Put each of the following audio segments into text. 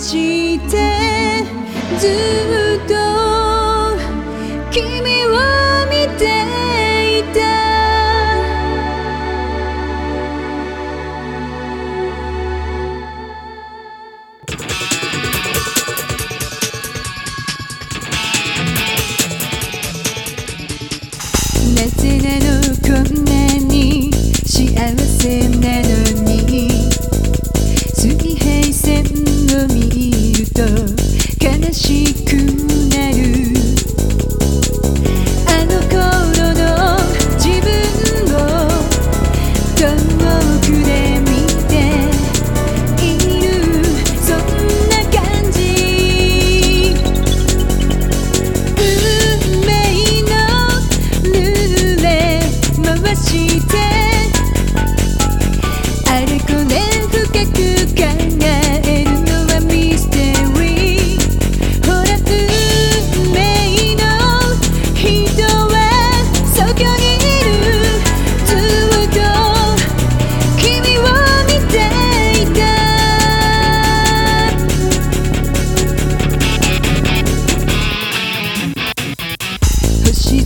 してずっと君を見ていた。なぜなのこんな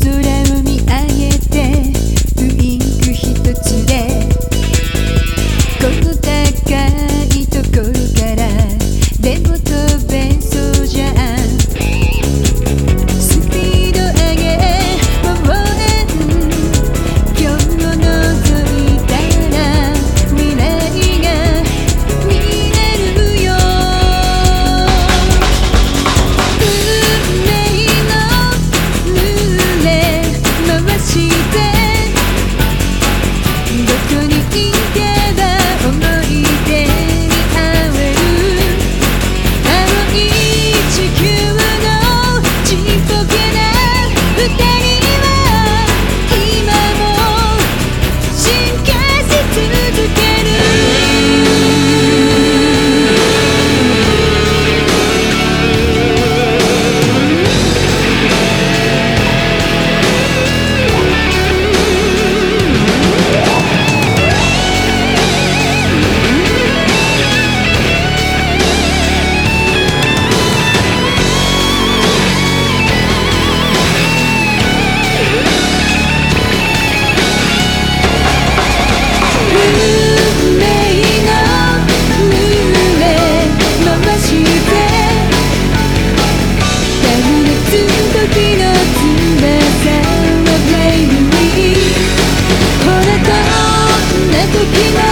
ずれ you Keep